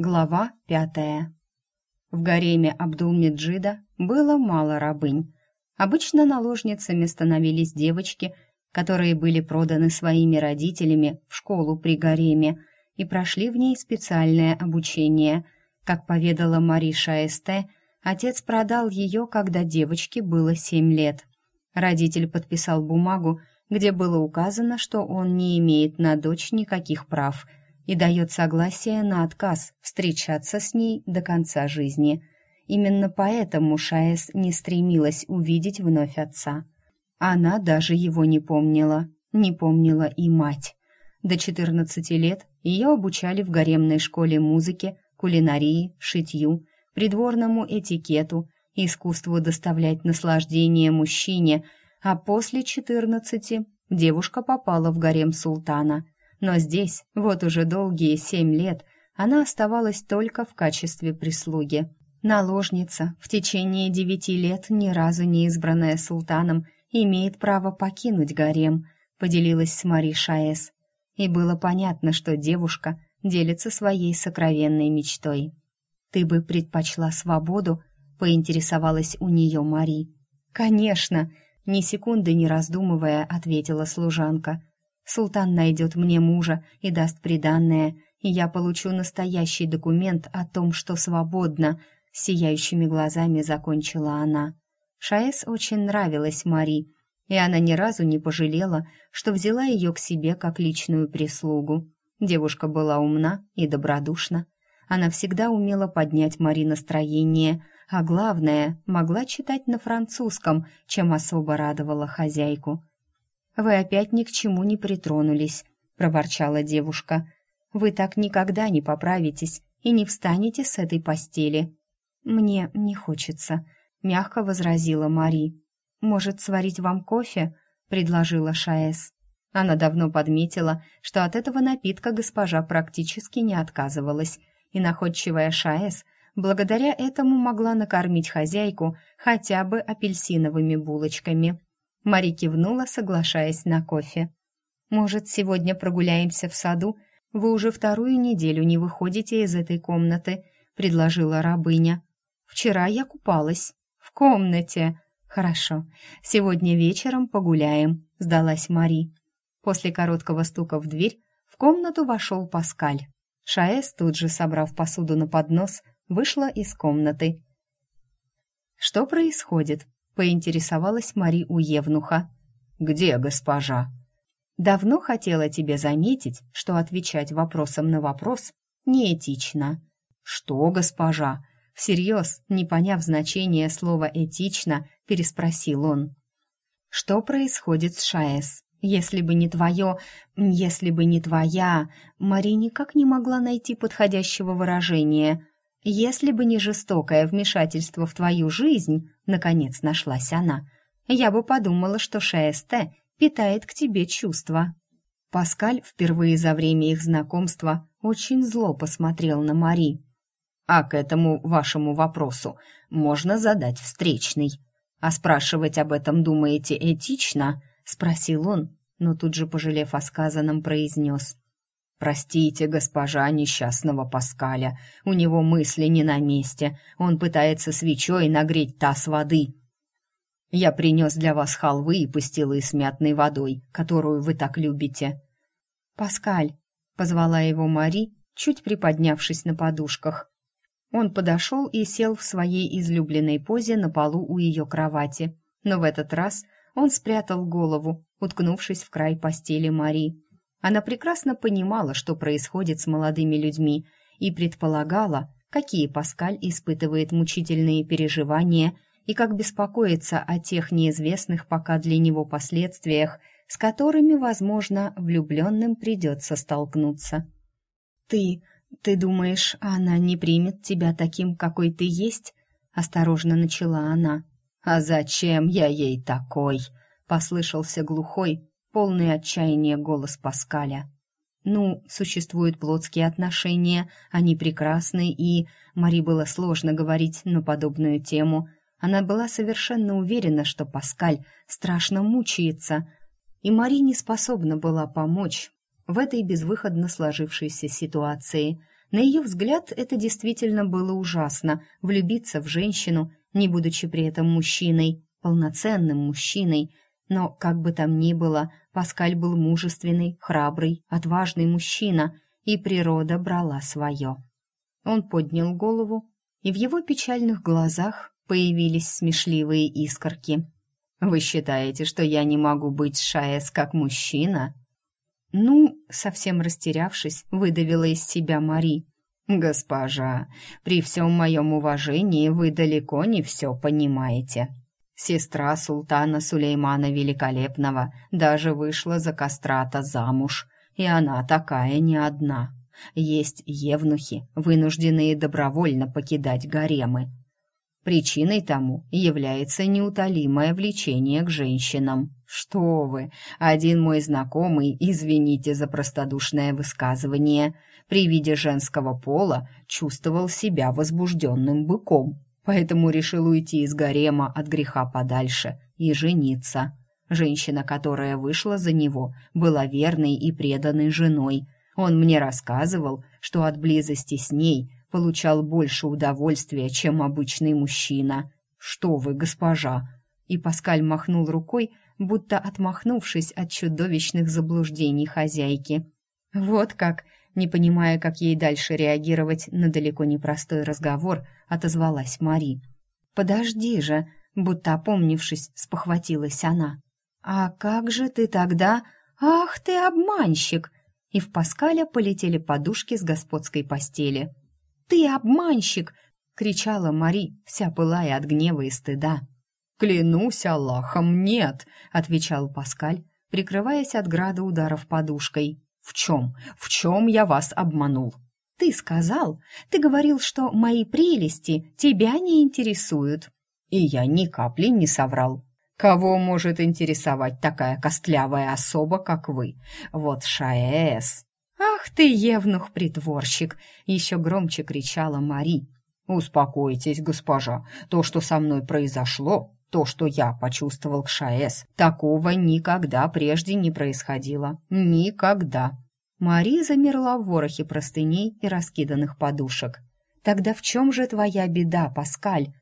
Глава пятая. В гареме Абдул-Меджида было мало рабынь. Обычно наложницами становились девочки, которые были проданы своими родителями в школу при гареме и прошли в ней специальное обучение. Как поведала Мари Шаэсте, отец продал ее, когда девочке было семь лет. Родитель подписал бумагу, где было указано, что он не имеет на дочь никаких прав – и дает согласие на отказ встречаться с ней до конца жизни. Именно поэтому Шаэс не стремилась увидеть вновь отца. Она даже его не помнила, не помнила и мать. До 14 лет ее обучали в гаремной школе музыки, кулинарии, шитью, придворному этикету, искусству доставлять наслаждение мужчине, а после 14 девушка попала в гарем султана – но здесь, вот уже долгие семь лет, она оставалась только в качестве прислуги. Наложница, в течение девяти лет ни разу не избранная султаном, имеет право покинуть гарем, поделилась с Мари Шаэс. И было понятно, что девушка делится своей сокровенной мечтой. «Ты бы предпочла свободу?» — поинтересовалась у нее Мари. «Конечно!» — ни секунды не раздумывая, ответила служанка. Султан найдет мне мужа и даст приданное, и я получу настоящий документ о том, что свободна», — сияющими глазами закончила она. Шаэс очень нравилась Мари, и она ни разу не пожалела, что взяла ее к себе как личную прислугу. Девушка была умна и добродушна. Она всегда умела поднять Мари настроение, а главное, могла читать на французском, чем особо радовала хозяйку. «Вы опять ни к чему не притронулись», — проворчала девушка. «Вы так никогда не поправитесь и не встанете с этой постели». «Мне не хочется», — мягко возразила Мари. «Может, сварить вам кофе?» — предложила Шаэс. Она давно подметила, что от этого напитка госпожа практически не отказывалась, и находчивая Шаэс благодаря этому могла накормить хозяйку хотя бы апельсиновыми булочками. Мари кивнула, соглашаясь на кофе. «Может, сегодня прогуляемся в саду? Вы уже вторую неделю не выходите из этой комнаты», — предложила рабыня. «Вчера я купалась. В комнате». «Хорошо. Сегодня вечером погуляем», — сдалась Мари. После короткого стука в дверь в комнату вошел Паскаль. Шаэс, тут же собрав посуду на поднос, вышла из комнаты. «Что происходит?» Поинтересовалась Мари у Евнуха. «Где госпожа?» «Давно хотела тебе заметить, что отвечать вопросом на вопрос неэтично». «Что, госпожа?» Всерьез, не поняв значения слова «этично», переспросил он. «Что происходит с Шаэс? Если бы не твое... Если бы не твоя...» Мари никак не могла найти подходящего выражения. Если бы не жестокое вмешательство в твою жизнь, наконец нашлась она, я бы подумала, что ШСТ питает к тебе чувства. Паскаль впервые за время их знакомства очень зло посмотрел на Мари. А к этому вашему вопросу можно задать встречный. А спрашивать об этом думаете этично? спросил он, но тут же, пожалев о сказанном, произнес. «Простите, госпожа несчастного Паскаля, у него мысли не на месте, он пытается свечой нагреть таз воды. Я принес для вас халвы и пастилы с мятной водой, которую вы так любите». «Паскаль», — позвала его Мари, чуть приподнявшись на подушках. Он подошел и сел в своей излюбленной позе на полу у ее кровати, но в этот раз он спрятал голову, уткнувшись в край постели Мари. Она прекрасно понимала, что происходит с молодыми людьми, и предполагала, какие Паскаль испытывает мучительные переживания и как беспокоится о тех неизвестных пока для него последствиях, с которыми, возможно, влюбленным придется столкнуться. «Ты... ты думаешь, она не примет тебя таким, какой ты есть?» — осторожно начала она. «А зачем я ей такой?» — послышался глухой, полный отчаяния голос Паскаля. Ну, существуют плотские отношения, они прекрасны, и Мари было сложно говорить на подобную тему. Она была совершенно уверена, что Паскаль страшно мучается, и Мари не способна была помочь в этой безвыходно сложившейся ситуации. На ее взгляд, это действительно было ужасно — влюбиться в женщину, не будучи при этом мужчиной, полноценным мужчиной. Но, как бы там ни было, Паскаль был мужественный, храбрый, отважный мужчина, и природа брала свое. Он поднял голову, и в его печальных глазах появились смешливые искорки. «Вы считаете, что я не могу быть Шаэс как мужчина?» «Ну», — совсем растерявшись, выдавила из себя Мари. «Госпожа, при всем моем уважении вы далеко не все понимаете. Сестра султана Сулеймана Великолепного даже вышла за кастрата замуж, и она такая не одна. Есть евнухи, вынужденные добровольно покидать гаремы. Причиной тому является неутолимое влечение к женщинам. Что вы, один мой знакомый, извините за простодушное высказывание, при виде женского пола чувствовал себя возбужденным быком, поэтому решил уйти из гарема от греха подальше и жениться. Женщина, которая вышла за него, была верной и преданной женой. Он мне рассказывал, что от близости с ней получал больше удовольствия, чем обычный мужчина. Что вы, госпожа? И Паскаль махнул рукой, будто отмахнувшись от чудовищных заблуждений хозяйки. Вот как, не понимая, как ей дальше реагировать на далеко не простой разговор, отозвалась Мари. Подожди же, будто опомнившись, спохватилась она. А как же ты тогда? Ах ты обманщик! И в Паскаля полетели подушки с господской постели. «Ты обманщик!» — кричала Мари, вся пылая от гнева и стыда. «Клянусь Аллахом, нет!» — отвечал Паскаль, прикрываясь от града ударов подушкой. «В чем? В чем я вас обманул?» «Ты сказал, ты говорил, что мои прелести тебя не интересуют». «И я ни капли не соврал. Кого может интересовать такая костлявая особа, как вы? Вот Шаэс, «Ах ты, евнух-притворщик!» — еще громче кричала Мари. «Успокойтесь, госпожа, то, что со мной произошло, то, что я почувствовал к Шаэс, такого никогда прежде не происходило. Никогда!» Мари замерла в ворохе простыней и раскиданных подушек. «Тогда в чем же твоя беда, Паскаль?»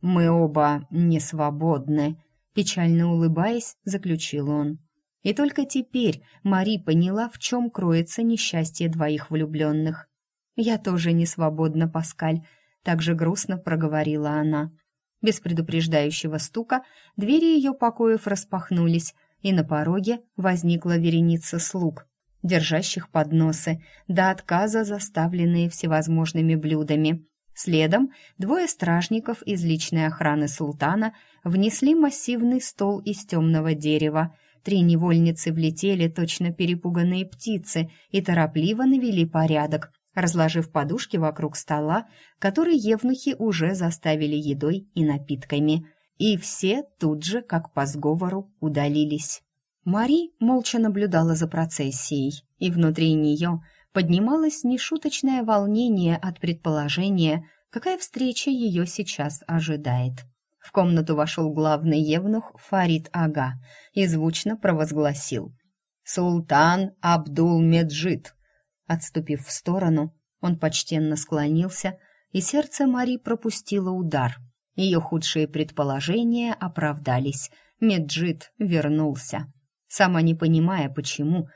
«Мы оба не свободны», — печально улыбаясь, заключил он. И только теперь Мари поняла, в чем кроется несчастье двоих влюбленных. «Я тоже не свободна, Паскаль», — также грустно проговорила она. Без предупреждающего стука двери ее покоев распахнулись, и на пороге возникла вереница слуг, держащих подносы, до отказа заставленные всевозможными блюдами. Следом двое стражников из личной охраны султана внесли массивный стол из темного дерева — Три невольницы влетели, точно перепуганные птицы, и торопливо навели порядок, разложив подушки вокруг стола, который евнухи уже заставили едой и напитками. И все тут же, как по сговору, удалились. Мари молча наблюдала за процессией, и внутри нее поднималось нешуточное волнение от предположения, какая встреча ее сейчас ожидает. В комнату вошел главный евнух Фарид Ага и звучно провозгласил «Султан Абдул-Меджид». Отступив в сторону, он почтенно склонился, и сердце Мари пропустило удар. Ее худшие предположения оправдались. Меджид вернулся. Сама не понимая, почему,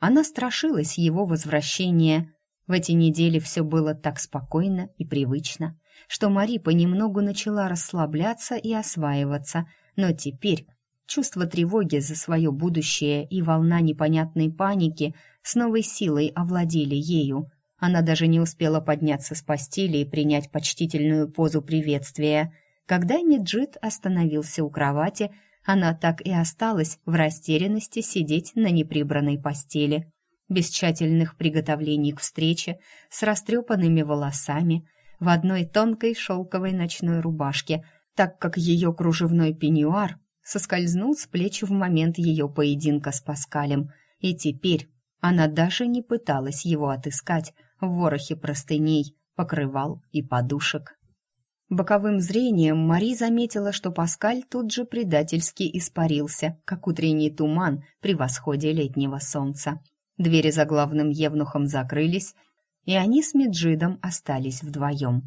она страшилась его возвращения. В эти недели все было так спокойно и привычно что Мари понемногу начала расслабляться и осваиваться, но теперь чувство тревоги за свое будущее и волна непонятной паники с новой силой овладели ею. Она даже не успела подняться с постели и принять почтительную позу приветствия. Когда Ниджит остановился у кровати, она так и осталась в растерянности сидеть на неприбранной постели, без тщательных приготовлений к встрече, с растрепанными волосами, в одной тонкой шелковой ночной рубашке, так как ее кружевной пеньюар соскользнул с плеч в момент ее поединка с Паскалем, и теперь она даже не пыталась его отыскать в ворохе простыней, покрывал и подушек. Боковым зрением Мари заметила, что Паскаль тут же предательски испарился, как утренний туман при восходе летнего солнца. Двери за главным евнухом закрылись, и они с Меджидом остались вдвоем.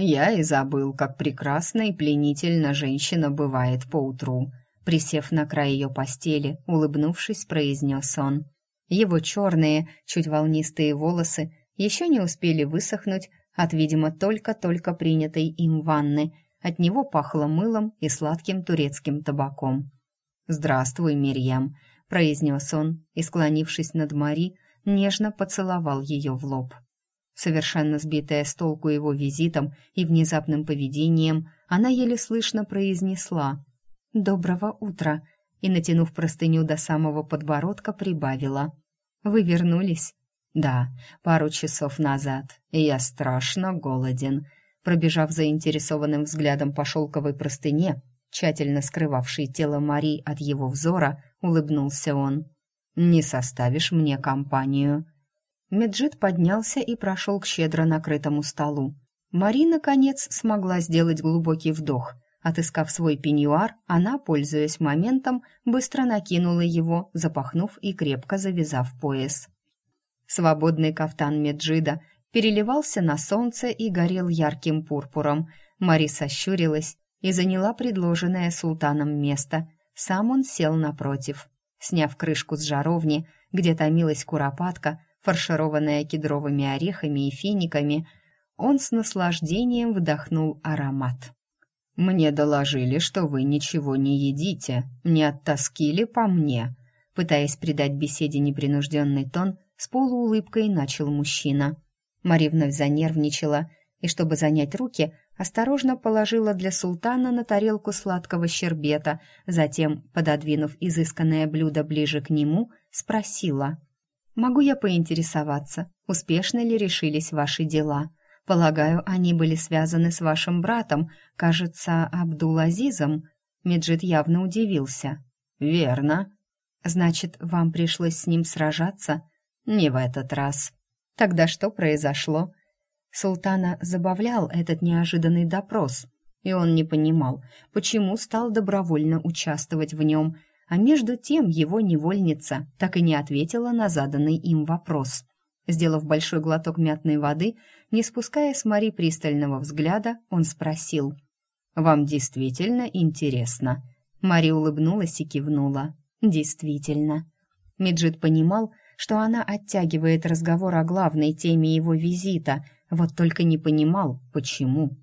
«Я и забыл, как прекрасна и пленительна женщина бывает поутру», присев на край ее постели, улыбнувшись, произнес он. Его черные, чуть волнистые волосы еще не успели высохнуть от, видимо, только-только принятой им ванны. От него пахло мылом и сладким турецким табаком. «Здравствуй, Мирьям», — произнес он и, склонившись над Мари, нежно поцеловал ее в лоб. Совершенно сбитая с толку его визитом и внезапным поведением, она еле слышно произнесла «Доброго утра» и, натянув простыню до самого подбородка, прибавила «Вы вернулись?» «Да, пару часов назад, и я страшно голоден». Пробежав заинтересованным взглядом по шелковой простыне, тщательно скрывавшей тело Мари от его взора, улыбнулся он. «Не составишь мне компанию?» Меджид поднялся и прошел к щедро накрытому столу. Мари, наконец, смогла сделать глубокий вдох. Отыскав свой пеньюар, она, пользуясь моментом, быстро накинула его, запахнув и крепко завязав пояс. Свободный кафтан Меджида переливался на солнце и горел ярким пурпуром. Мари сощурилась и заняла предложенное султаном место. Сам он сел напротив. Сняв крышку с жаровни, где томилась куропатка, фаршированная кедровыми орехами и финиками, он с наслаждением вдохнул аромат. «Мне доложили, что вы ничего не едите, не оттаскили по мне», пытаясь придать беседе непринужденный тон, с полуулыбкой начал мужчина. Мари вновь занервничала и, чтобы занять руки, осторожно положила для султана на тарелку сладкого щербета, затем, пододвинув изысканное блюдо ближе к нему, спросила — Могу я поинтересоваться, успешно ли решились ваши дела? Полагаю, они были связаны с вашим братом, кажется, Абдул-Азизом. Меджид явно удивился. Верно. Значит, вам пришлось с ним сражаться? Не в этот раз. Тогда что произошло? Султана забавлял этот неожиданный допрос, и он не понимал, почему стал добровольно участвовать в нем – а между тем его невольница так и не ответила на заданный им вопрос. Сделав большой глоток мятной воды, не спуская с Мари пристального взгляда, он спросил. «Вам действительно интересно?» Мари улыбнулась и кивнула. «Действительно». Миджит понимал, что она оттягивает разговор о главной теме его визита, вот только не понимал, почему.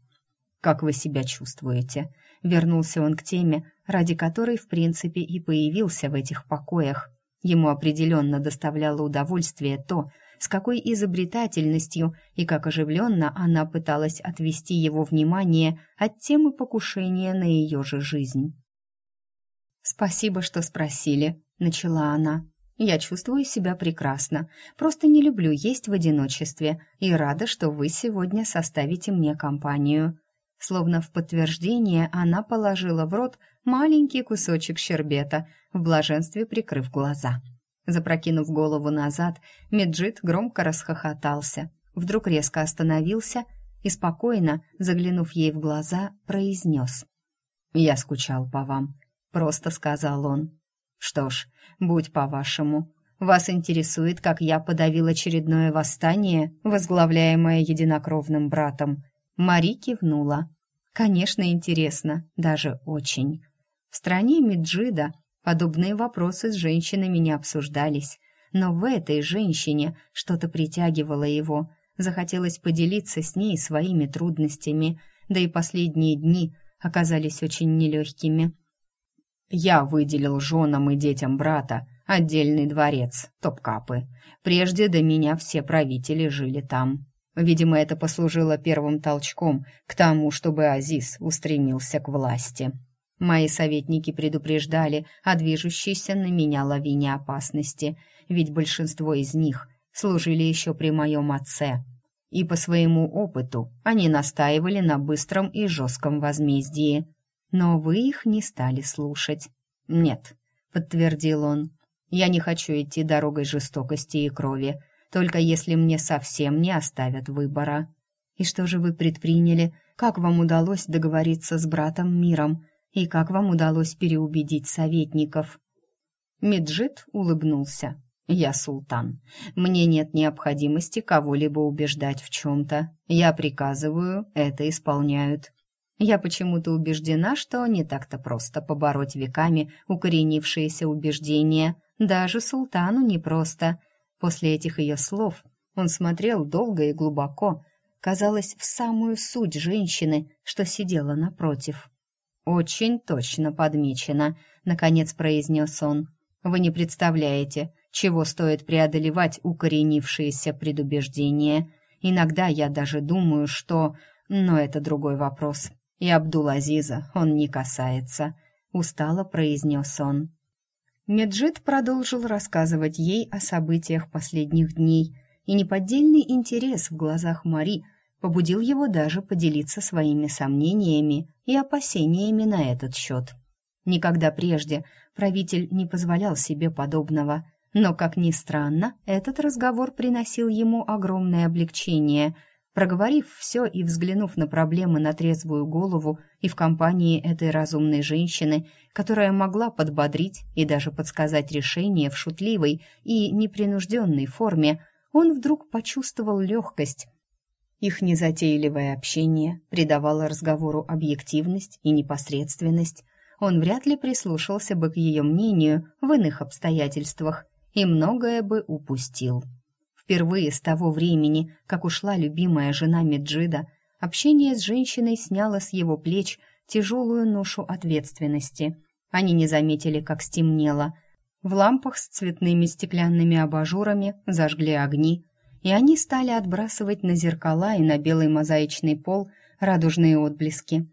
«Как вы себя чувствуете?» Вернулся он к теме, ради которой, в принципе, и появился в этих покоях. Ему определенно доставляло удовольствие то, с какой изобретательностью и как оживленно она пыталась отвести его внимание от темы покушения на ее же жизнь. «Спасибо, что спросили», — начала она. «Я чувствую себя прекрасно, просто не люблю есть в одиночестве и рада, что вы сегодня составите мне компанию». Словно в подтверждение она положила в рот маленький кусочек щербета, в блаженстве прикрыв глаза. Запрокинув голову назад, Меджид громко расхохотался. Вдруг резко остановился и спокойно, заглянув ей в глаза, произнес. «Я скучал по вам», — просто сказал он. «Что ж, будь по-вашему. Вас интересует, как я подавил очередное восстание, возглавляемое единокровным братом?» Мари кивнула. «Конечно, интересно, даже очень». В стране Меджида подобные вопросы с женщинами не обсуждались, но в этой женщине что-то притягивало его. Захотелось поделиться с ней своими трудностями, да и последние дни оказались очень нелегкими. «Я выделил женам и детям брата отдельный дворец, Топкапы. Прежде до меня все правители жили там. Видимо, это послужило первым толчком к тому, чтобы Азиз устремился к власти. Мои советники предупреждали о движущейся на меня лавине опасности, ведь большинство из них служили еще при моем отце. И по своему опыту они настаивали на быстром и жестком возмездии. Но вы их не стали слушать. «Нет», — подтвердил он, — «я не хочу идти дорогой жестокости и крови, только если мне совсем не оставят выбора. И что же вы предприняли? Как вам удалось договориться с братом Миром? И как вам удалось переубедить советников?» Меджит улыбнулся. Я султан. Мне нет необходимости кого-либо убеждать в чем-то. Я приказываю, это исполняют. Я почему-то убеждена, что не так-то просто побороть веками укоренившиеся убеждения. Даже султану непросто. После этих ее слов он смотрел долго и глубоко, казалось, в самую суть женщины, что сидела напротив. «Очень точно подмечено», — наконец произнес он. «Вы не представляете, чего стоит преодолевать укоренившиеся предубеждения. Иногда я даже думаю, что... Но это другой вопрос. И Абдул-Азиза он не касается», — устало произнес он. Меджид продолжил рассказывать ей о событиях последних дней, и неподдельный интерес в глазах Мари побудил его даже поделиться своими сомнениями и опасениями на этот счет. Никогда прежде правитель не позволял себе подобного, но, как ни странно, этот разговор приносил ему огромное облегчение. Проговорив все и взглянув на проблемы на трезвую голову и в компании этой разумной женщины, которая могла подбодрить и даже подсказать решение в шутливой и непринужденной форме, он вдруг почувствовал легкость. Их незатейливое общение придавало разговору объективность и непосредственность. Он вряд ли прислушался бы к ее мнению в иных обстоятельствах – и многое бы упустил. Впервые с того времени, как ушла любимая жена Меджида, общение с женщиной сняло с его плеч тяжелую ношу ответственности. Они не заметили, как стемнело. В лампах с цветными стеклянными абажурами зажгли огни, и они стали отбрасывать на зеркала и на белый мозаичный пол радужные отблески.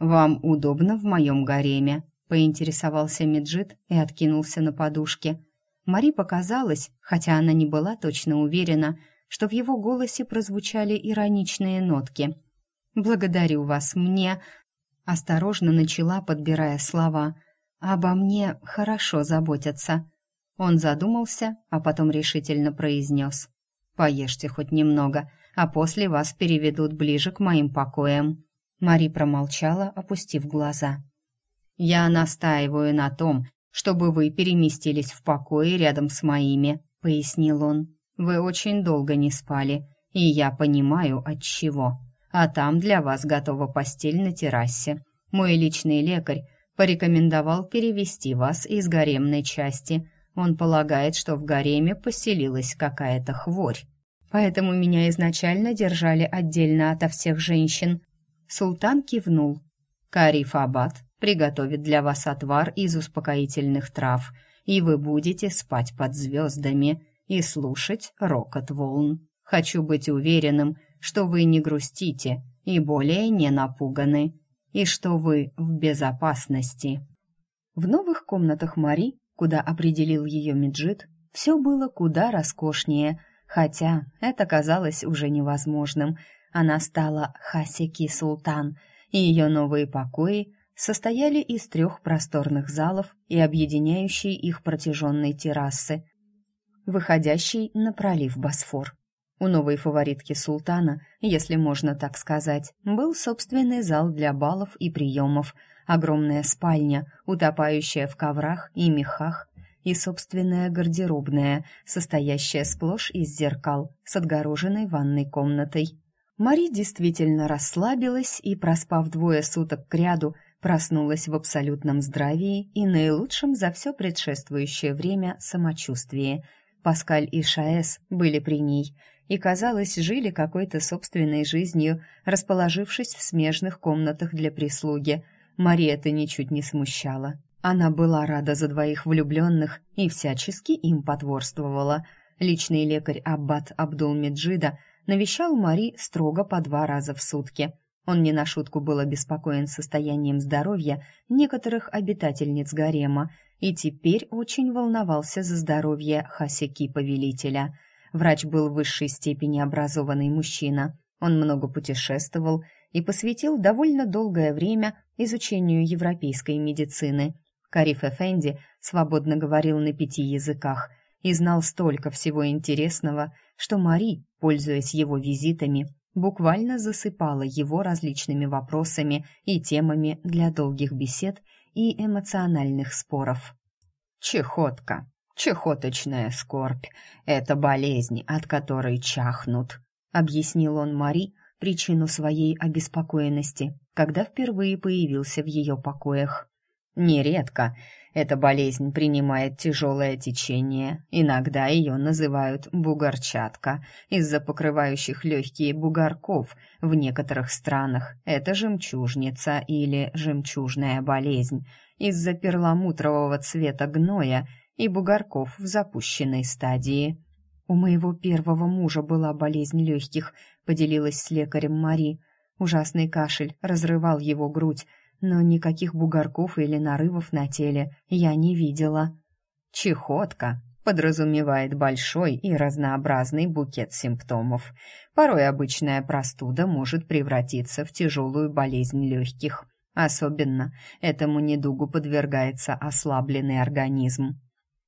«Вам удобно в моем гареме?» — поинтересовался Меджид и откинулся на подушке. Мари показалось, хотя она не была точно уверена, что в его голосе прозвучали ироничные нотки. «Благодарю вас, мне...» Осторожно начала, подбирая слова. «Обо мне хорошо заботятся». Он задумался, а потом решительно произнес. «Поешьте хоть немного, а после вас переведут ближе к моим покоям». Мари промолчала, опустив глаза. «Я настаиваю на том, чтобы вы переместились в покои рядом с моими», — пояснил он. «Вы очень долго не спали, и я понимаю, от чего. А там для вас готова постель на террасе. Мой личный лекарь порекомендовал перевести вас из гаремной части. Он полагает, что в гареме поселилась какая-то хворь. Поэтому меня изначально держали отдельно ото всех женщин». Султан кивнул. «Кариф Аббат приготовит для вас отвар из успокоительных трав, и вы будете спать под звездами и слушать рокот волн. Хочу быть уверенным, что вы не грустите и более не напуганы, и что вы в безопасности. В новых комнатах Мари, куда определил ее Меджид, все было куда роскошнее, хотя это казалось уже невозможным. Она стала Хасеки Султан, и ее новые покои состояли из трех просторных залов и объединяющей их протяженной террасы, выходящей на пролив Босфор. У новой фаворитки султана, если можно так сказать, был собственный зал для балов и приемов, огромная спальня, утопающая в коврах и мехах, и собственная гардеробная, состоящая сплошь из зеркал с отгороженной ванной комнатой. Мари действительно расслабилась и, проспав двое суток кряду, проснулась в абсолютном здравии и наилучшем за все предшествующее время самочувствии. Паскаль и Шаэс были при ней и, казалось, жили какой-то собственной жизнью, расположившись в смежных комнатах для прислуги. Мария это ничуть не смущала. Она была рада за двоих влюбленных и всячески им потворствовала. Личный лекарь Аббат Абдул-Меджида навещал Мари строго по два раза в сутки – он не на шутку был обеспокоен состоянием здоровья некоторых обитательниц гарема и теперь очень волновался за здоровье Хасеки-повелителя. Врач был в высшей степени образованный мужчина. Он много путешествовал и посвятил довольно долгое время изучению европейской медицины. Кариф Эфенди свободно говорил на пяти языках и знал столько всего интересного, что Мари, пользуясь его визитами, буквально засыпала его различными вопросами и темами для долгих бесед и эмоциональных споров. «Чехотка! «Чехоточная скорбь — это болезнь, от которой чахнут», — объяснил он Мари причину своей обеспокоенности, когда впервые появился в ее покоях. «Нередко эта болезнь принимает тяжелое течение, иногда ее называют бугорчатка из-за покрывающих легкие бугорков в некоторых странах. Это жемчужница или жемчужная болезнь из-за перламутрового цвета гноя и бугорков в запущенной стадии. «У моего первого мужа была болезнь легких», — поделилась с лекарем Мари. Ужасный кашель разрывал его грудь, но никаких бугорков или нарывов на теле я не видела. Чехотка подразумевает большой и разнообразный букет симптомов. Порой обычная простуда может превратиться в тяжелую болезнь легких. Особенно этому недугу подвергается ослабленный организм.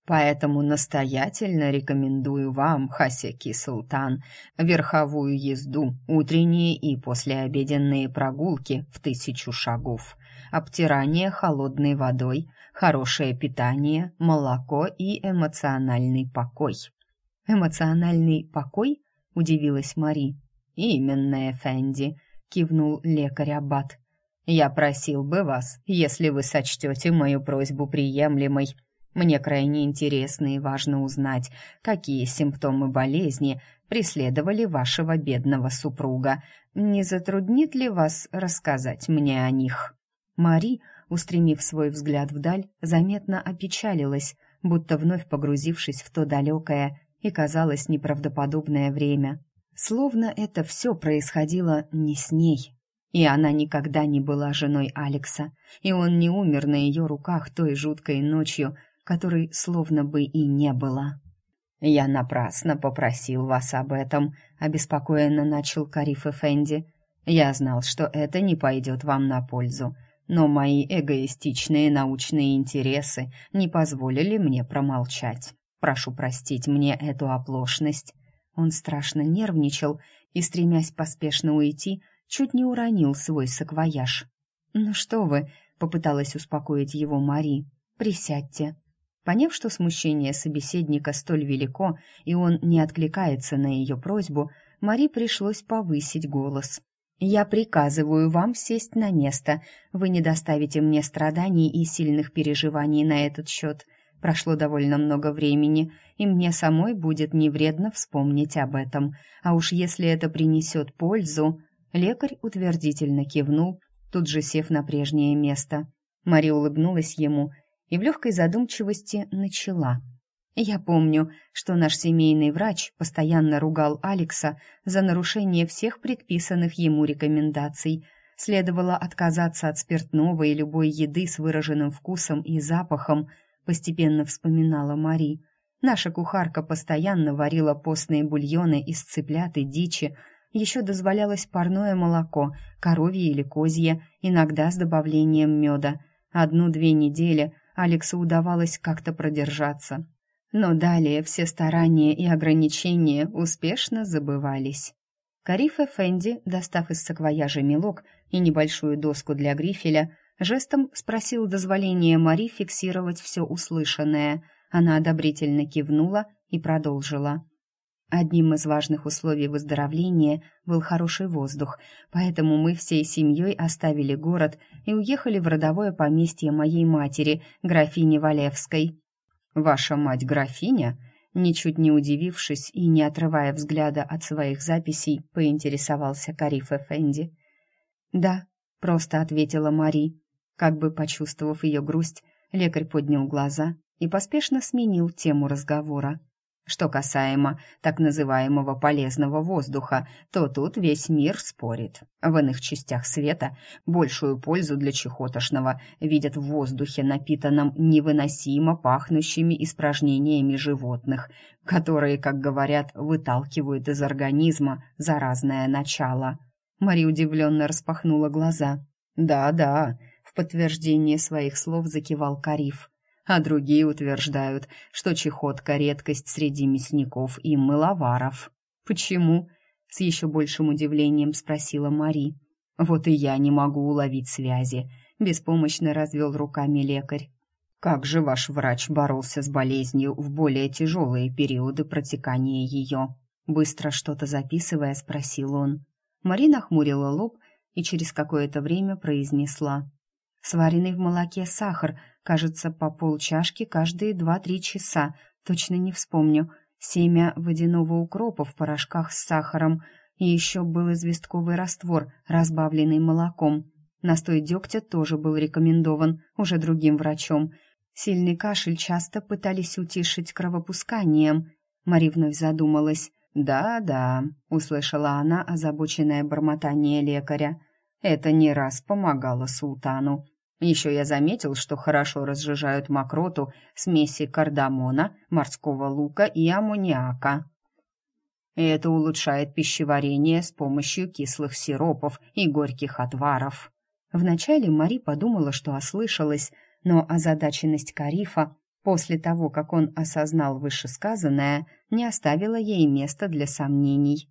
Поэтому настоятельно рекомендую вам, Хасеки Султан, верховую езду, утренние и послеобеденные прогулки в тысячу шагов, обтирание холодной водой, хорошее питание, молоко и эмоциональный покой. Эмоциональный покой? удивилась Мари. Именно, Эфенди, кивнул лекарь Аббат. Я просил бы вас, если вы сочтете мою просьбу приемлемой, мне крайне интересно и важно узнать, какие симптомы болезни преследовали вашего бедного супруга. Не затруднит ли вас рассказать мне о них?» Мари, устремив свой взгляд вдаль, заметно опечалилась, будто вновь погрузившись в то далекое и, казалось, неправдоподобное время. Словно это все происходило не с ней. И она никогда не была женой Алекса, и он не умер на ее руках той жуткой ночью, которой словно бы и не было. «Я напрасно попросил вас об этом», — обеспокоенно начал Кариф Эфенди. «Я знал, что это не пойдет вам на пользу, но мои эгоистичные научные интересы не позволили мне промолчать. Прошу простить мне эту оплошность». Он страшно нервничал и, стремясь поспешно уйти, чуть не уронил свой саквояж. «Ну что вы», — попыталась успокоить его Мари, — «присядьте». Поняв, что смущение собеседника столь велико, и он не откликается на ее просьбу, Мари пришлось повысить голос. «Я приказываю вам сесть на место. Вы не доставите мне страданий и сильных переживаний на этот счет. Прошло довольно много времени, и мне самой будет не вредно вспомнить об этом. А уж если это принесет пользу...» Лекарь утвердительно кивнул, тут же сев на прежнее место. Мари улыбнулась ему и в легкой задумчивости начала. Я помню, что наш семейный врач постоянно ругал Алекса за нарушение всех предписанных ему рекомендаций. Следовало отказаться от спиртного и любой еды с выраженным вкусом и запахом, постепенно вспоминала Мари. Наша кухарка постоянно варила постные бульоны из цыплят и дичи, еще дозволялось парное молоко, коровье или козье, иногда с добавлением меда. Одну-две недели – Алексу удавалось как-то продержаться. Но далее все старания и ограничения успешно забывались. Кариф Эфенди, достав из саквояжа мелок и небольшую доску для грифеля, жестом спросил дозволения Мари фиксировать все услышанное. Она одобрительно кивнула и продолжила. Одним из важных условий выздоровления был хороший воздух, поэтому мы всей семьей оставили город и уехали в родовое поместье моей матери, графини Валевской. «Ваша мать графиня?» Ничуть не удивившись и не отрывая взгляда от своих записей, поинтересовался Кариф Эфенди. «Да», — просто ответила Мари. Как бы почувствовав ее грусть, лекарь поднял глаза и поспешно сменил тему разговора. Что касаемо так называемого полезного воздуха, то тут весь мир спорит. В иных частях света большую пользу для чехотошного видят в воздухе, напитанном невыносимо пахнущими испражнениями животных, которые, как говорят, выталкивают из организма заразное начало. Мари удивленно распахнула глаза. «Да-да», — в подтверждение своих слов закивал Кариф а другие утверждают, что чехотка — редкость среди мясников и мыловаров. «Почему?» — с еще большим удивлением спросила Мари. «Вот и я не могу уловить связи», — беспомощно развел руками лекарь. Как же ваш врач боролся с болезнью в более тяжелые периоды протекания ее? Быстро что-то записывая, спросил он. Марина хмурила лоб и через какое-то время произнесла. Сваренный в молоке сахар, кажется, по полчашки каждые два-три часа, точно не вспомню. Семя водяного укропа в порошках с сахаром, и еще был известковый раствор, разбавленный молоком. Настой дегтя тоже был рекомендован уже другим врачом. Сильный кашель часто пытались утишить кровопусканием. Мари задумалась. «Да-да», — услышала она озабоченное бормотание лекаря. «Это не раз помогало султану. Еще я заметил, что хорошо разжижают мокроту смеси кардамона, морского лука и аммониака. Это улучшает пищеварение с помощью кислых сиропов и горьких отваров». Вначале Мари подумала, что ослышалась, но озадаченность Карифа после того, как он осознал вышесказанное, не оставила ей места для сомнений.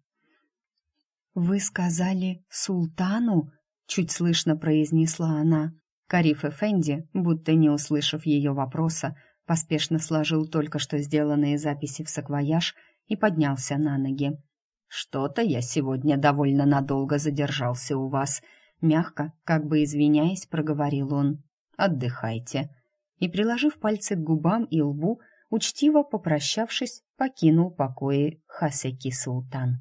«Вы сказали султану?» — чуть слышно произнесла она. Кариф Эфенди, будто не услышав ее вопроса, поспешно сложил только что сделанные записи в саквояж и поднялся на ноги. «Что-то я сегодня довольно надолго задержался у вас», — мягко, как бы извиняясь, проговорил он. «Отдыхайте» и, приложив пальцы к губам и лбу, учтиво попрощавшись, покинул покои Хасеки Султан.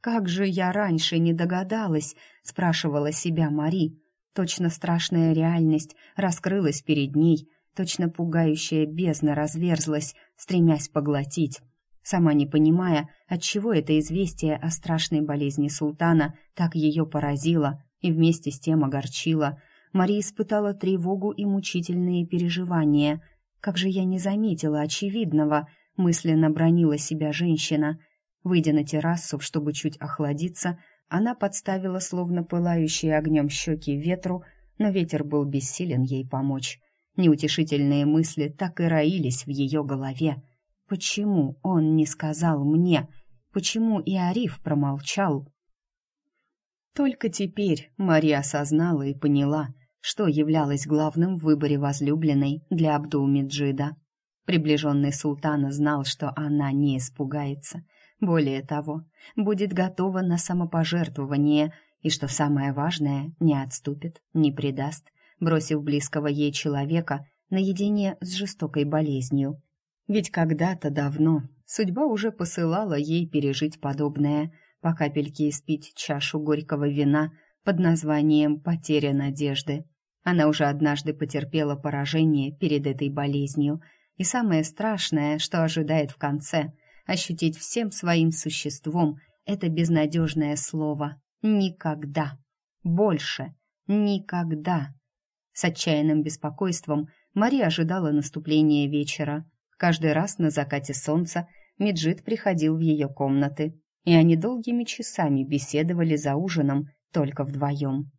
«Как же я раньше не догадалась!» — спрашивала себя Мари. Точно страшная реальность раскрылась перед ней, точно пугающая бездна разверзлась, стремясь поглотить. Сама не понимая, отчего это известие о страшной болезни султана так ее поразило и вместе с тем огорчило — Мария испытала тревогу и мучительные переживания. «Как же я не заметила очевидного!» — мысленно бронила себя женщина. Выйдя на террасу, чтобы чуть охладиться, она подставила словно пылающие огнем щеки ветру, но ветер был бессилен ей помочь. Неутешительные мысли так и роились в ее голове. «Почему он не сказал мне? Почему и Ариф промолчал?» Только теперь Мария осознала и поняла — что являлось главным в выборе возлюбленной для Абдул-Меджида. Приближенный султана знал, что она не испугается. Более того, будет готова на самопожертвование и, что самое важное, не отступит, не предаст, бросив близкого ей человека наедине с жестокой болезнью. Ведь когда-то давно судьба уже посылала ей пережить подобное, по капельке испить чашу горького вина под названием «Потеря надежды». Она уже однажды потерпела поражение перед этой болезнью, и самое страшное, что ожидает в конце, ощутить всем своим существом это безнадежное слово «никогда». Больше никогда. С отчаянным беспокойством Мария ожидала наступления вечера. Каждый раз на закате солнца Меджид приходил в ее комнаты, и они долгими часами беседовали за ужином только вдвоем.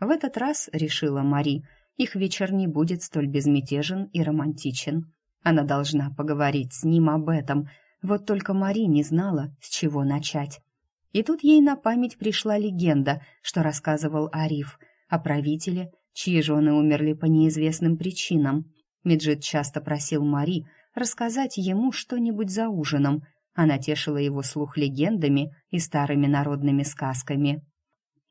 В этот раз, решила Мари, их вечер не будет столь безмятежен и романтичен. Она должна поговорить с ним об этом, вот только Мари не знала, с чего начать. И тут ей на память пришла легенда, что рассказывал Ариф о правителе, чьи жены умерли по неизвестным причинам. Меджид часто просил Мари рассказать ему что-нибудь за ужином. Она тешила его слух легендами и старыми народными сказками.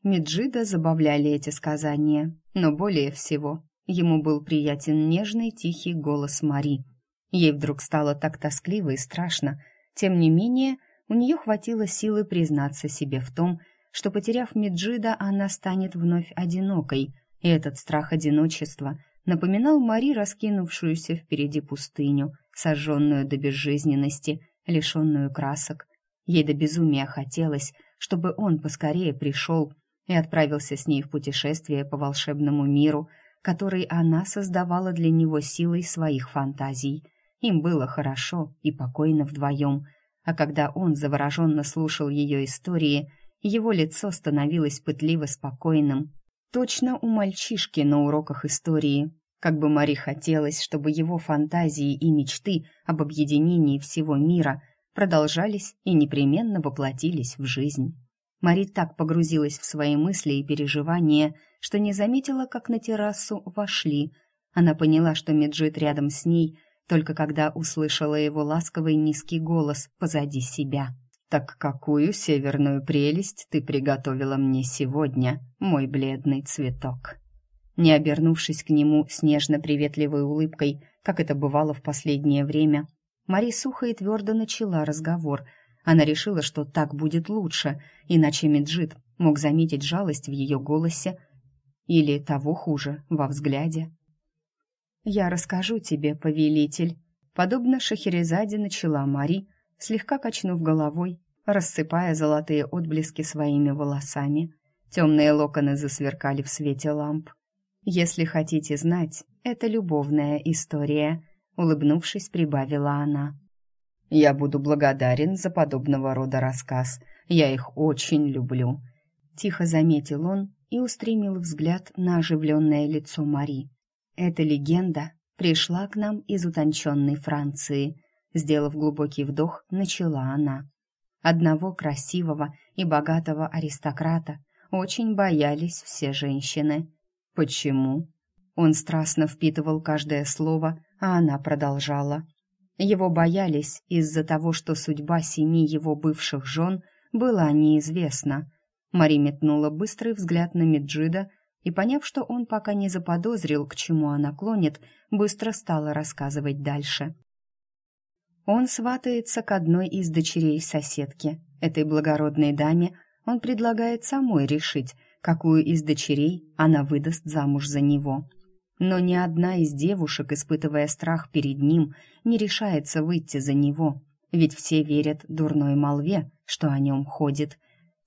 Меджида забавляли эти сказания, но более всего ему был приятен нежный тихий голос Мари. Ей вдруг стало так тоскливо и страшно. Тем не менее, у нее хватило силы признаться себе в том, что, потеряв Меджида, она станет вновь одинокой, и этот страх одиночества напоминал Мари раскинувшуюся впереди пустыню, сожженную до безжизненности, лишенную красок. Ей до безумия хотелось, чтобы он поскорее пришел и отправился с ней в путешествие по волшебному миру, который она создавала для него силой своих фантазий. Им было хорошо и покойно вдвоем, а когда он завороженно слушал ее истории, его лицо становилось пытливо спокойным, точно у мальчишки на уроках истории. Как бы Мари хотелось, чтобы его фантазии и мечты об объединении всего мира продолжались и непременно воплотились в жизнь. Мари так погрузилась в свои мысли и переживания, что не заметила, как на террасу вошли. Она поняла, что Меджит рядом с ней, только когда услышала его ласковый низкий голос позади себя. «Так какую северную прелесть ты приготовила мне сегодня, мой бледный цветок?» Не обернувшись к нему с нежно-приветливой улыбкой, как это бывало в последнее время, Мари сухо и твердо начала разговор. Она решила, что так будет лучше, иначе Меджит мог заметить жалость в ее голосе или, того хуже, во взгляде. «Я расскажу тебе, повелитель», — подобно Шахерезаде начала Мари, слегка качнув головой, рассыпая золотые отблески своими волосами. Темные локоны засверкали в свете ламп. «Если хотите знать, это любовная история», — улыбнувшись, прибавила она. «Я буду благодарен за подобного рода рассказ. Я их очень люблю», — тихо заметил он и устремил взгляд на оживленное лицо Мари. «Эта легенда пришла к нам из утонченной Франции», — сделав глубокий вдох, начала она. Одного красивого и богатого аристократа очень боялись все женщины. Почему? Он страстно впитывал каждое слово, а она продолжала. Его боялись из-за того, что судьба семи его бывших жен была неизвестна. Мари метнула быстрый взгляд на Меджида и, поняв, что он пока не заподозрил, к чему она клонит, быстро стала рассказывать дальше. Он сватается к одной из дочерей соседки. Этой благородной даме он предлагает самой решить, какую из дочерей она выдаст замуж за него. Но ни одна из девушек, испытывая страх перед ним, не решается выйти за него, ведь все верят дурной молве, что о нем ходит.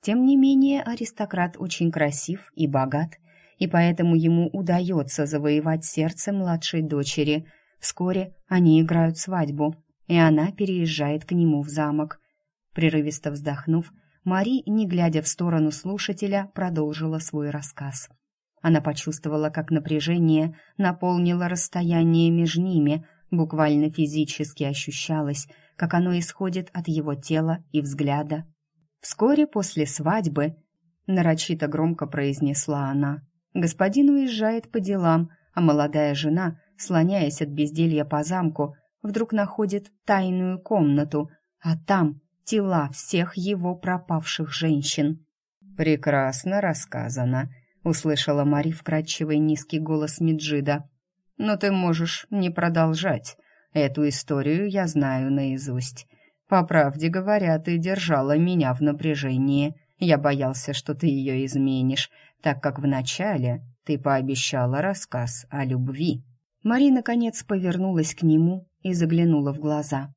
Тем не менее, аристократ очень красив и богат, и поэтому ему удается завоевать сердце младшей дочери. Вскоре они играют свадьбу – и она переезжает к нему в замок. Прерывисто вздохнув, Мари, не глядя в сторону слушателя, продолжила свой рассказ. Она почувствовала, как напряжение наполнило расстояние между ними, буквально физически ощущалось, как оно исходит от его тела и взгляда. Вскоре после свадьбы, нарочито громко произнесла она, господин уезжает по делам, а молодая жена, слоняясь от безделья по замку, вдруг находит тайную комнату, а там тела всех его пропавших женщин. «Прекрасно рассказано», — услышала Мари вкрадчивый низкий голос Меджида. «Но ты можешь не продолжать. Эту историю я знаю наизусть. По правде говоря, ты держала меня в напряжении. Я боялся, что ты ее изменишь, так как вначале ты пообещала рассказ о любви». Мари, наконец, повернулась к нему и заглянула в глаза.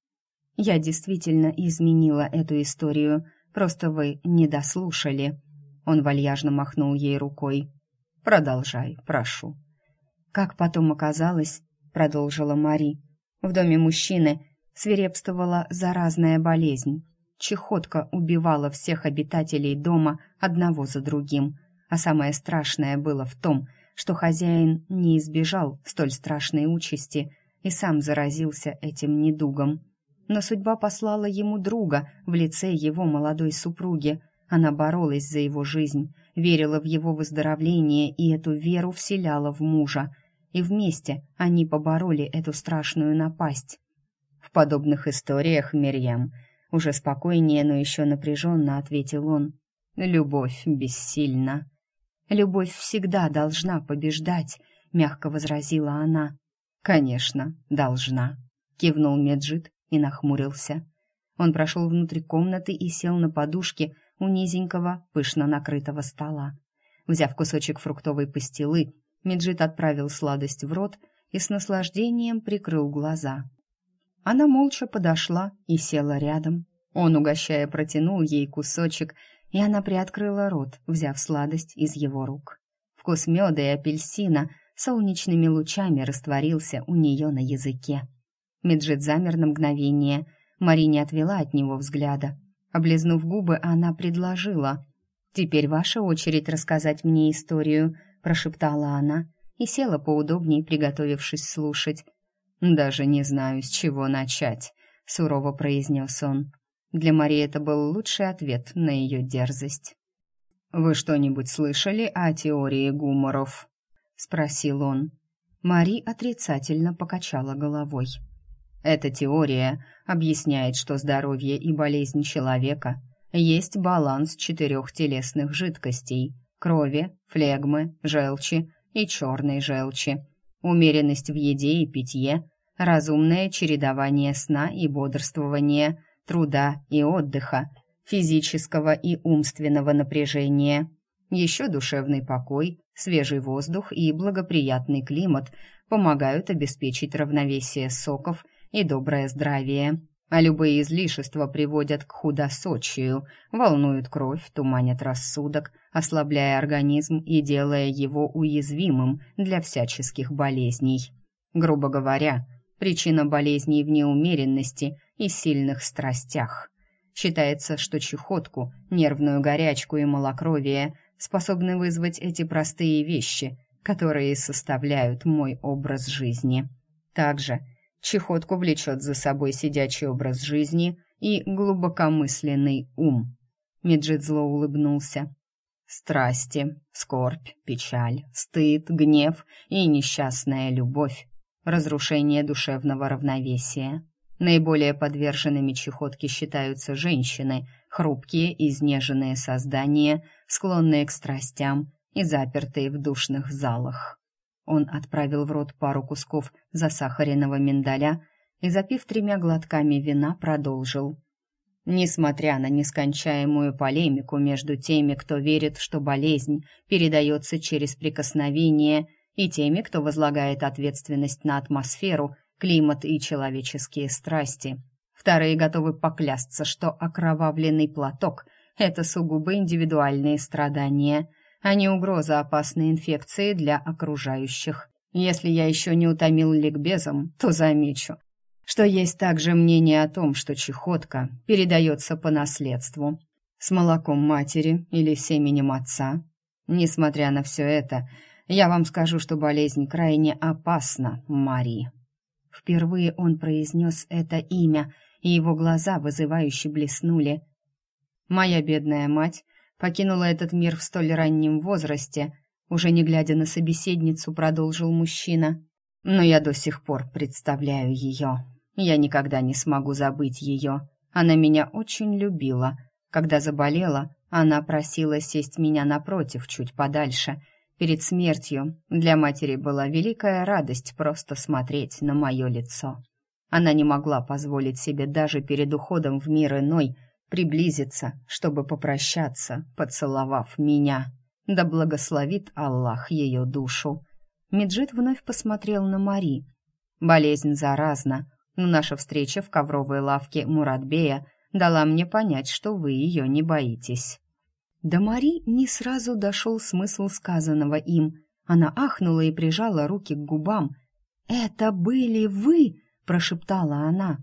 «Я действительно изменила эту историю, просто вы не дослушали». Он вальяжно махнул ей рукой. «Продолжай, прошу». «Как потом оказалось», — продолжила Мари, «в доме мужчины свирепствовала заразная болезнь. Чехотка убивала всех обитателей дома одного за другим, а самое страшное было в том, что хозяин не избежал столь страшной участи — и сам заразился этим недугом. Но судьба послала ему друга в лице его молодой супруги. Она боролась за его жизнь, верила в его выздоровление и эту веру вселяла в мужа. И вместе они побороли эту страшную напасть. В подобных историях, Мирьям, уже спокойнее, но еще напряженно ответил он, «Любовь бессильна». «Любовь всегда должна побеждать», — мягко возразила она. «Конечно, должна», — кивнул Меджид и нахмурился. Он прошел внутрь комнаты и сел на подушке у низенького, пышно накрытого стола. Взяв кусочек фруктовой пастилы, Меджид отправил сладость в рот и с наслаждением прикрыл глаза. Она молча подошла и села рядом. Он, угощая, протянул ей кусочек, и она приоткрыла рот, взяв сладость из его рук. Вкус меда и апельсина — солнечными лучами растворился у нее на языке. Меджид замер на мгновение. Мари не отвела от него взгляда. Облизнув губы, она предложила. «Теперь ваша очередь рассказать мне историю», — прошептала она и села поудобнее, приготовившись слушать. «Даже не знаю, с чего начать», — сурово произнес он. Для Мари это был лучший ответ на ее дерзость. «Вы что-нибудь слышали о теории гуморов?» — спросил он. Мари отрицательно покачала головой. Эта теория объясняет, что здоровье и болезнь человека есть баланс четырех телесных жидкостей – крови, флегмы, желчи и черной желчи, умеренность в еде и питье, разумное чередование сна и бодрствования, труда и отдыха, физического и умственного напряжения, еще душевный покой, свежий воздух и благоприятный климат помогают обеспечить равновесие соков и доброе здравие. А любые излишества приводят к худосочию, волнуют кровь, туманят рассудок, ослабляя организм и делая его уязвимым для всяческих болезней. Грубо говоря, причина болезней в неумеренности и сильных страстях. Считается, что чехотку, нервную горячку и малокровие способны вызвать эти простые вещи, которые составляют мой образ жизни. Также чехотку влечет за собой сидячий образ жизни и глубокомысленный ум. Меджид зло улыбнулся. Страсти, скорбь, печаль, стыд, гнев и несчастная любовь, разрушение душевного равновесия. Наиболее подверженными чехотке считаются женщины, хрупкие, изнеженные создания, склонные к страстям и запертые в душных залах. Он отправил в рот пару кусков засахаренного миндаля и, запив тремя глотками вина, продолжил. Несмотря на нескончаемую полемику между теми, кто верит, что болезнь передается через прикосновение, и теми, кто возлагает ответственность на атмосферу, климат и человеческие страсти. Вторые готовы поклясться, что окровавленный платок — это сугубо индивидуальные страдания, а не угроза опасной инфекции для окружающих. Если я еще не утомил ликбезом, то замечу, что есть также мнение о том, что чехотка передается по наследству с молоком матери или семенем отца. Несмотря на все это, я вам скажу, что болезнь крайне опасна, Мари. Впервые он произнес это имя, и его глаза вызывающе блеснули. Моя бедная мать покинула этот мир в столь раннем возрасте, уже не глядя на собеседницу, продолжил мужчина. Но я до сих пор представляю ее. Я никогда не смогу забыть ее. Она меня очень любила. Когда заболела, она просила сесть меня напротив, чуть подальше — Перед смертью для матери была великая радость просто смотреть на мое лицо. Она не могла позволить себе даже перед уходом в мир иной приблизиться, чтобы попрощаться, поцеловав меня. Да благословит Аллах ее душу. Меджид вновь посмотрел на Мари. Болезнь заразна, но наша встреча в ковровой лавке Муратбея дала мне понять, что вы ее не боитесь. До Мари не сразу дошел смысл сказанного им. Она ахнула и прижала руки к губам. «Это были вы!» — прошептала она.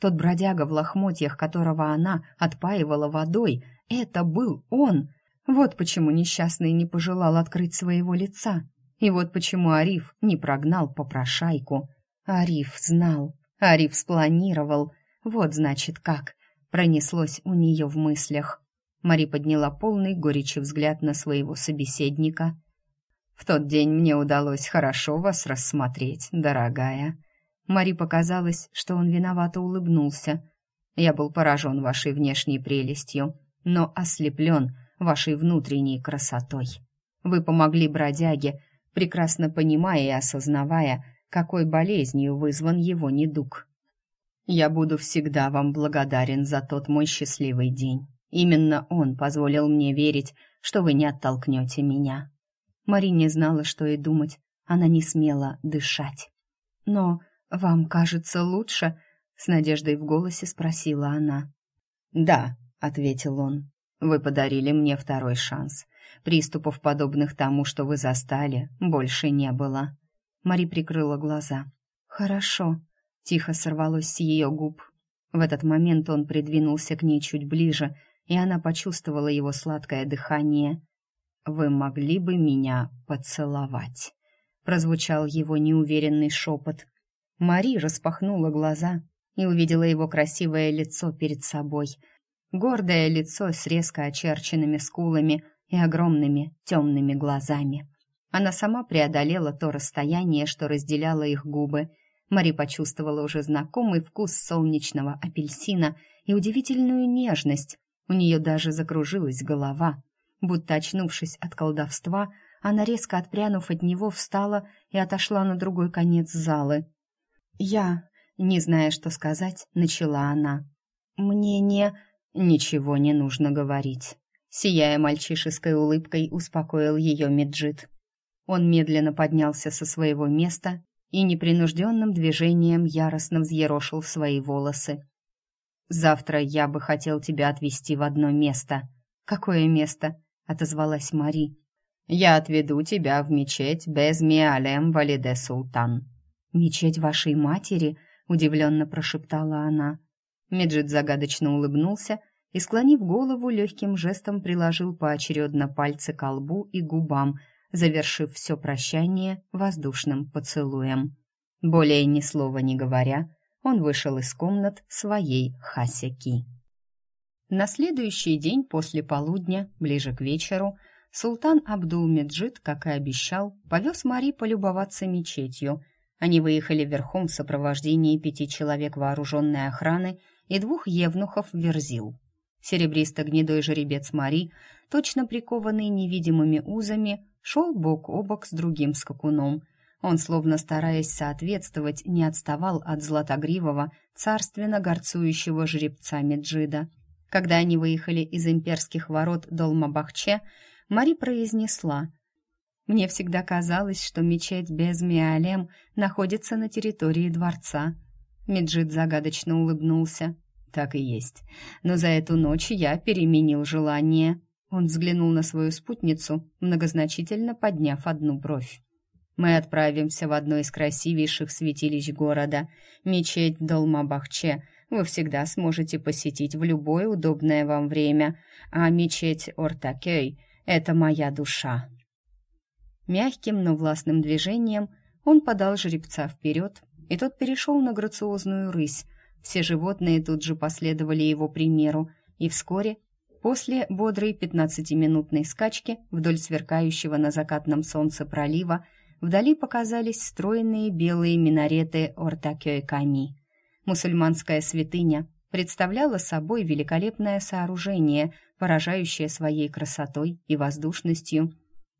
Тот бродяга в лохмотьях, которого она отпаивала водой, это был он. Вот почему несчастный не пожелал открыть своего лица. И вот почему Ариф не прогнал попрошайку. Ариф знал, Ариф спланировал. Вот значит как. Пронеслось у нее в мыслях. Мари подняла полный горечи взгляд на своего собеседника. «В тот день мне удалось хорошо вас рассмотреть, дорогая». Мари показалось, что он виновато улыбнулся. «Я был поражен вашей внешней прелестью, но ослеплен вашей внутренней красотой. Вы помогли бродяге, прекрасно понимая и осознавая, какой болезнью вызван его недуг. Я буду всегда вам благодарен за тот мой счастливый день. Именно он позволил мне верить, что вы не оттолкнете меня. Мари не знала, что и думать. Она не смела дышать. «Но вам кажется лучше?» — с надеждой в голосе спросила она. «Да», — ответил он. «Вы подарили мне второй шанс. Приступов, подобных тому, что вы застали, больше не было». Мари прикрыла глаза. «Хорошо», — тихо сорвалось с ее губ. В этот момент он придвинулся к ней чуть ближе, и она почувствовала его сладкое дыхание. «Вы могли бы меня поцеловать?» Прозвучал его неуверенный шепот. Мари распахнула глаза и увидела его красивое лицо перед собой. Гордое лицо с резко очерченными скулами и огромными темными глазами. Она сама преодолела то расстояние, что разделяло их губы. Мари почувствовала уже знакомый вкус солнечного апельсина и удивительную нежность. У нее даже закружилась голова. Будто очнувшись от колдовства, она, резко отпрянув от него, встала и отошла на другой конец залы. «Я...» Не зная, что сказать, начала она. «Мне не...» «Ничего не нужно говорить». Сияя мальчишеской улыбкой, успокоил ее Меджид. Он медленно поднялся со своего места и непринужденным движением яростно взъерошил свои волосы. «Завтра я бы хотел тебя отвезти в одно место». «Какое место?» — отозвалась Мари. «Я отведу тебя в мечеть без Миалем Валиде Султан». «Мечеть вашей матери?» — удивленно прошептала она. Меджид загадочно улыбнулся и, склонив голову, легким жестом приложил поочередно пальцы к лбу и губам, завершив все прощание воздушным поцелуем. Более ни слова не говоря, он вышел из комнат своей Хасяки. На следующий день после полудня, ближе к вечеру, султан Абдул-Меджид, как и обещал, повез Мари полюбоваться мечетью. Они выехали верхом в сопровождении пяти человек вооруженной охраны и двух евнухов Верзил. Серебристо-гнедой жеребец Мари, точно прикованный невидимыми узами, шел бок о бок с другим скакуном. Он, словно стараясь соответствовать, не отставал от златогривого, царственно горцующего жеребца Меджида. Когда они выехали из имперских ворот Долмабахче, Мари произнесла «Мне всегда казалось, что мечеть без Миалем находится на территории дворца». Меджид загадочно улыбнулся. «Так и есть. Но за эту ночь я переменил желание». Он взглянул на свою спутницу, многозначительно подняв одну бровь. «Мы отправимся в одно из красивейших святилищ города, мечеть Долмабахче. Вы всегда сможете посетить в любое удобное вам время, а мечеть Ортакей — это моя душа». Мягким, но властным движением он подал жеребца вперед, и тот перешел на грациозную рысь. Все животные тут же последовали его примеру, и вскоре После бодрой пятнадцатиминутной скачки вдоль сверкающего на закатном солнце пролива вдали показались стройные белые минареты Ортакёй-Ками. Мусульманская святыня представляла собой великолепное сооружение, поражающее своей красотой и воздушностью.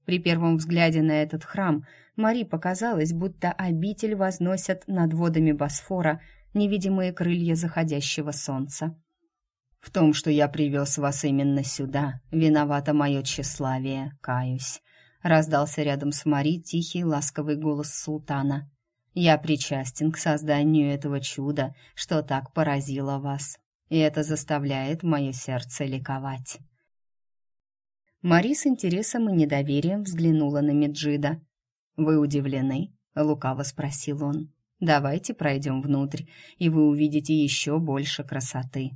При первом взгляде на этот храм Мари показалось, будто обитель возносят над водами Босфора невидимые крылья заходящего солнца. В том, что я привез вас именно сюда, виновато мое тщеславие, каюсь. Раздался рядом с Мари тихий ласковый голос султана. Я причастен к созданию этого чуда, что так поразило вас, и это заставляет мое сердце ликовать. Мари с интересом и недоверием взглянула на Меджида. «Вы удивлены?» — лукаво спросил он. «Давайте пройдем внутрь, и вы увидите еще больше красоты».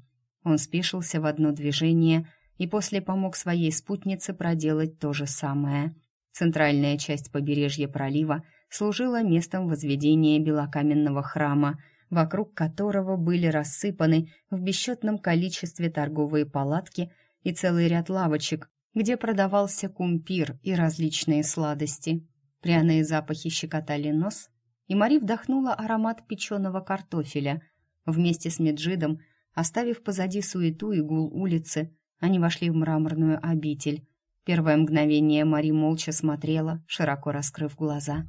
Он спешился в одно движение и после помог своей спутнице проделать то же самое. Центральная часть побережья пролива служила местом возведения белокаменного храма, вокруг которого были рассыпаны в бесчетном количестве торговые палатки и целый ряд лавочек, где продавался кумпир и различные сладости. Пряные запахи щекотали нос, и Мари вдохнула аромат печеного картофеля. Вместе с Меджидом Оставив позади суету и гул улицы, они вошли в мраморную обитель. Первое мгновение Мари молча смотрела, широко раскрыв глаза.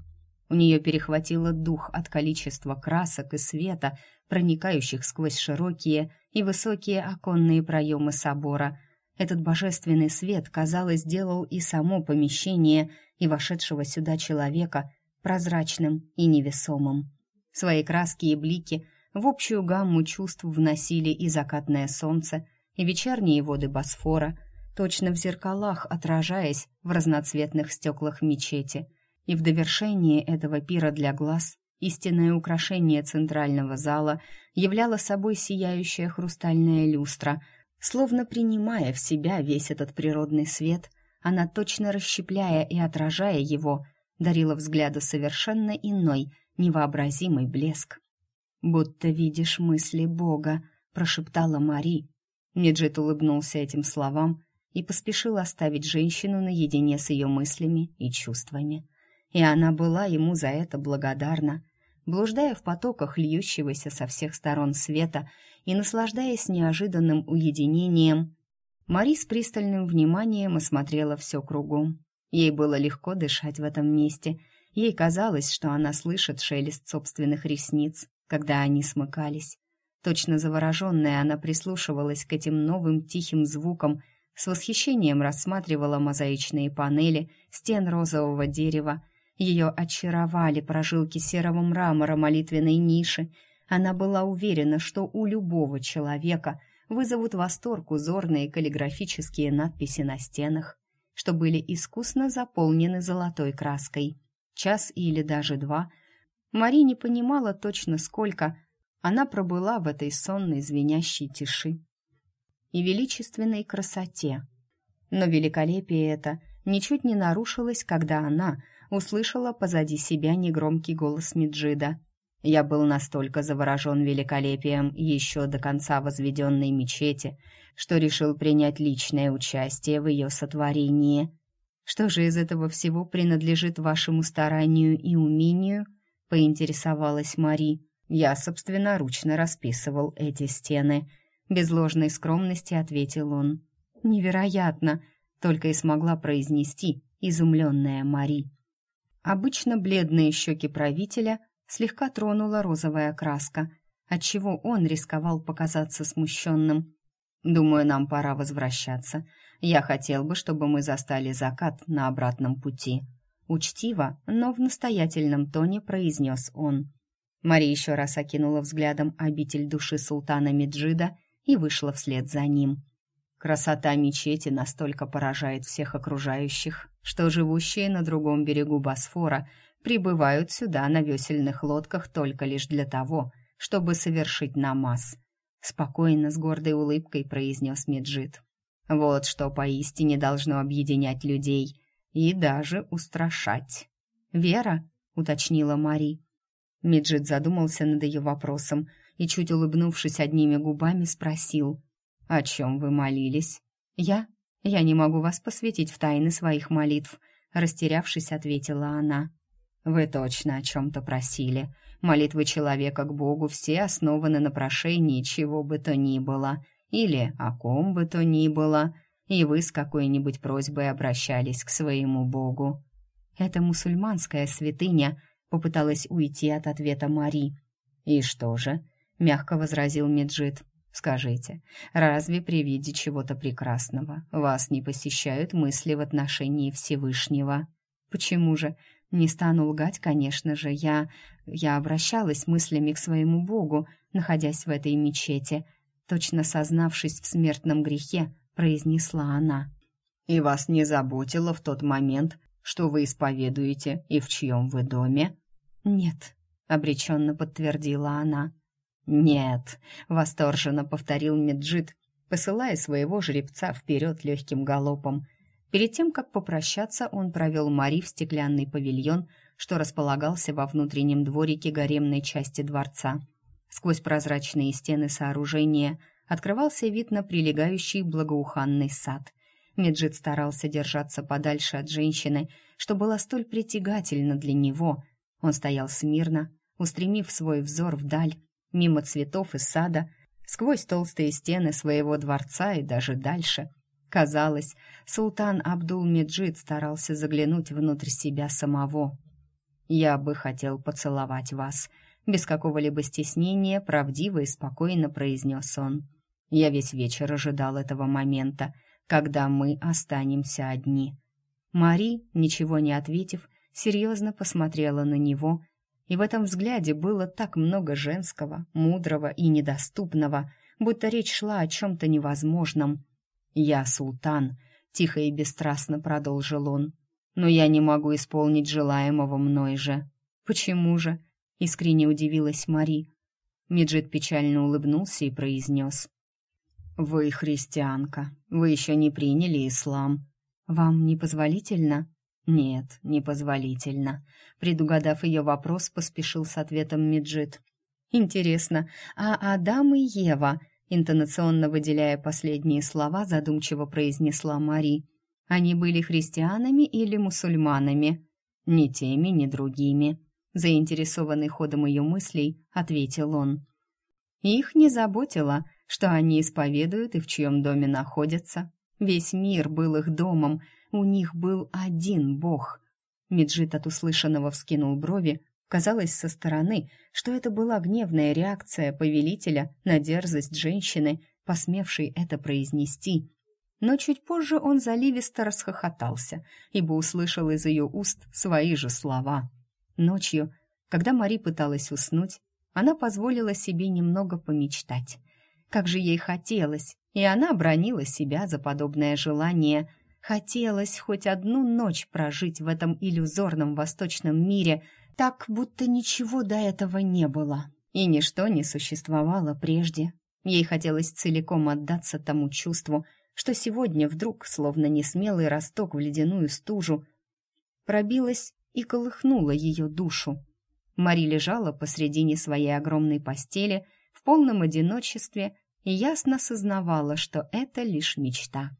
У нее перехватило дух от количества красок и света, проникающих сквозь широкие и высокие оконные проемы собора. Этот божественный свет, казалось, сделал и само помещение, и вошедшего сюда человека прозрачным и невесомым. Свои краски и блики – в общую гамму чувств вносили и закатное солнце, и вечерние воды Босфора, точно в зеркалах отражаясь в разноцветных стеклах мечети. И в довершении этого пира для глаз истинное украшение центрального зала являло собой сияющая хрустальная люстра, словно принимая в себя весь этот природный свет, она точно расщепляя и отражая его, дарила взгляду совершенно иной, невообразимый блеск будто видишь мысли Бога», — прошептала Мари. Меджит улыбнулся этим словам и поспешил оставить женщину наедине с ее мыслями и чувствами. и она была ему за это благодарна. Блуждая в потоках льющегося со всех сторон света и наслаждаясь неожиданным уединением, Мари с пристальным вниманием осмотрела все кругом. Ей было легко дышать в этом месте. Ей казалось, что она слышит шелест собственных ресниц, когда они смыкались. Точно завороженная, она прислушивалась к этим новым тихим звукам, с восхищением рассматривала мозаичные панели стен розового дерева. Ее очаровали прожилки серого мрамора молитвенной ниши. Она была уверена, что у любого человека вызовут восторг узорные каллиграфические надписи на стенах, что были искусно заполнены золотой краской. Час или даже два. Мари не понимала точно сколько, она пробыла в этой сонной звенящей тиши и величественной красоте. Но великолепие это ничуть не нарушилось, когда она услышала позади себя негромкий голос Меджида. Я был настолько заворожен великолепием еще до конца возведенной мечети, что решил принять личное участие в ее сотворении. Что же из этого всего принадлежит вашему старанию и умению? поинтересовалась Мари. Я собственноручно расписывал эти стены. Без ложной скромности ответил он. Невероятно, только и смогла произнести изумленная Мари. Обычно бледные щеки правителя слегка тронула розовая краска, отчего он рисковал показаться смущенным. «Думаю, нам пора возвращаться. Я хотел бы, чтобы мы застали закат на обратном пути». Учтиво, но в настоятельном тоне произнес он. Мария еще раз окинула взглядом обитель души султана Меджида и вышла вслед за ним. Красота мечети настолько поражает всех окружающих, что живущие на другом берегу Босфора прибывают сюда на весельных лодках только лишь для того, чтобы совершить намаз. Спокойно, с гордой улыбкой произнес Меджид. Вот что поистине должно объединять людей и даже устрашать. «Вера?» — уточнила Мари. Меджид задумался над ее вопросом и, чуть улыбнувшись одними губами, спросил, «О чем вы молились?» «Я? Я не могу вас посвятить в тайны своих молитв», — растерявшись, ответила она. «Вы точно о чем-то просили. Молитвы человека к Богу все основаны на прошении чего бы то ни было, или о ком бы то ни было, и вы с какой-нибудь просьбой обращались к своему Богу». «Это мусульманская святыня», — попыталась уйти от ответа Мари. «И что же?» — мягко возразил Меджид. «Скажите, разве при виде чего-то прекрасного вас не посещают мысли в отношении Всевышнего?» «Почему же? Не стану лгать, конечно же, я... Я обращалась мыслями к своему Богу, находясь в этой мечети, точно сознавшись в смертном грехе, произнесла она. «И вас не заботило в тот момент, что вы исповедуете и в чьем вы доме?» «Нет», — обреченно подтвердила она. «Нет», — восторженно повторил Меджид, посылая своего жеребца вперед легким галопом — Перед тем, как попрощаться, он провел Мари в стеклянный павильон, что располагался во внутреннем дворике гаремной части дворца. Сквозь прозрачные стены сооружения открывался вид на прилегающий благоуханный сад. Меджид старался держаться подальше от женщины, что было столь притягательно для него. Он стоял смирно, устремив свой взор вдаль, мимо цветов и сада, сквозь толстые стены своего дворца и даже дальше — Казалось, султан Абдул-Меджид старался заглянуть внутрь себя самого. «Я бы хотел поцеловать вас», — без какого-либо стеснения правдиво и спокойно произнес он. «Я весь вечер ожидал этого момента, когда мы останемся одни». Мари, ничего не ответив, серьезно посмотрела на него, и в этом взгляде было так много женского, мудрого и недоступного, будто речь шла о чем-то невозможном — «Я султан», — тихо и бесстрастно продолжил он. «Но я не могу исполнить желаемого мной же». «Почему же?» — искренне удивилась Мари. Меджид печально улыбнулся и произнес. «Вы христианка. Вы еще не приняли ислам. Вам непозволительно?» «Нет, непозволительно». Предугадав ее вопрос, поспешил с ответом Меджид. «Интересно, а Адам и Ева интонационно выделяя последние слова, задумчиво произнесла Мари. Они были христианами или мусульманами? ни теми, ни другими», — заинтересованный ходом ее мыслей, ответил он. Их не заботило, что они исповедуют и в чьем доме находятся. Весь мир был их домом, у них был один бог. Меджит от услышанного вскинул брови, казалось со стороны, что это была гневная реакция повелителя на дерзость женщины, посмевшей это произнести. Но чуть позже он заливисто расхохотался, ибо услышал из ее уст свои же слова. Ночью, когда Мари пыталась уснуть, она позволила себе немного помечтать. Как же ей хотелось, и она бронила себя за подобное желание. Хотелось хоть одну ночь прожить в этом иллюзорном восточном мире, так будто ничего до этого не было, и ничто не существовало прежде. Ей хотелось целиком отдаться тому чувству, что сегодня вдруг, словно несмелый росток в ледяную стужу, пробилась и колыхнула ее душу. Мари лежала посредине своей огромной постели в полном одиночестве и ясно сознавала, что это лишь мечта.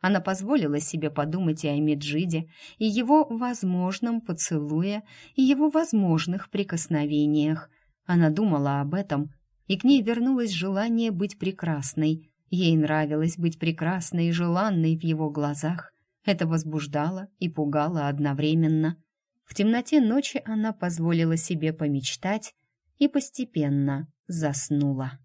Она позволила себе подумать и о Меджиде, и его возможном поцелуе, и его возможных прикосновениях. Она думала об этом, и к ней вернулось желание быть прекрасной. Ей нравилось быть прекрасной и желанной в его глазах. Это возбуждало и пугало одновременно. В темноте ночи она позволила себе помечтать и постепенно заснула.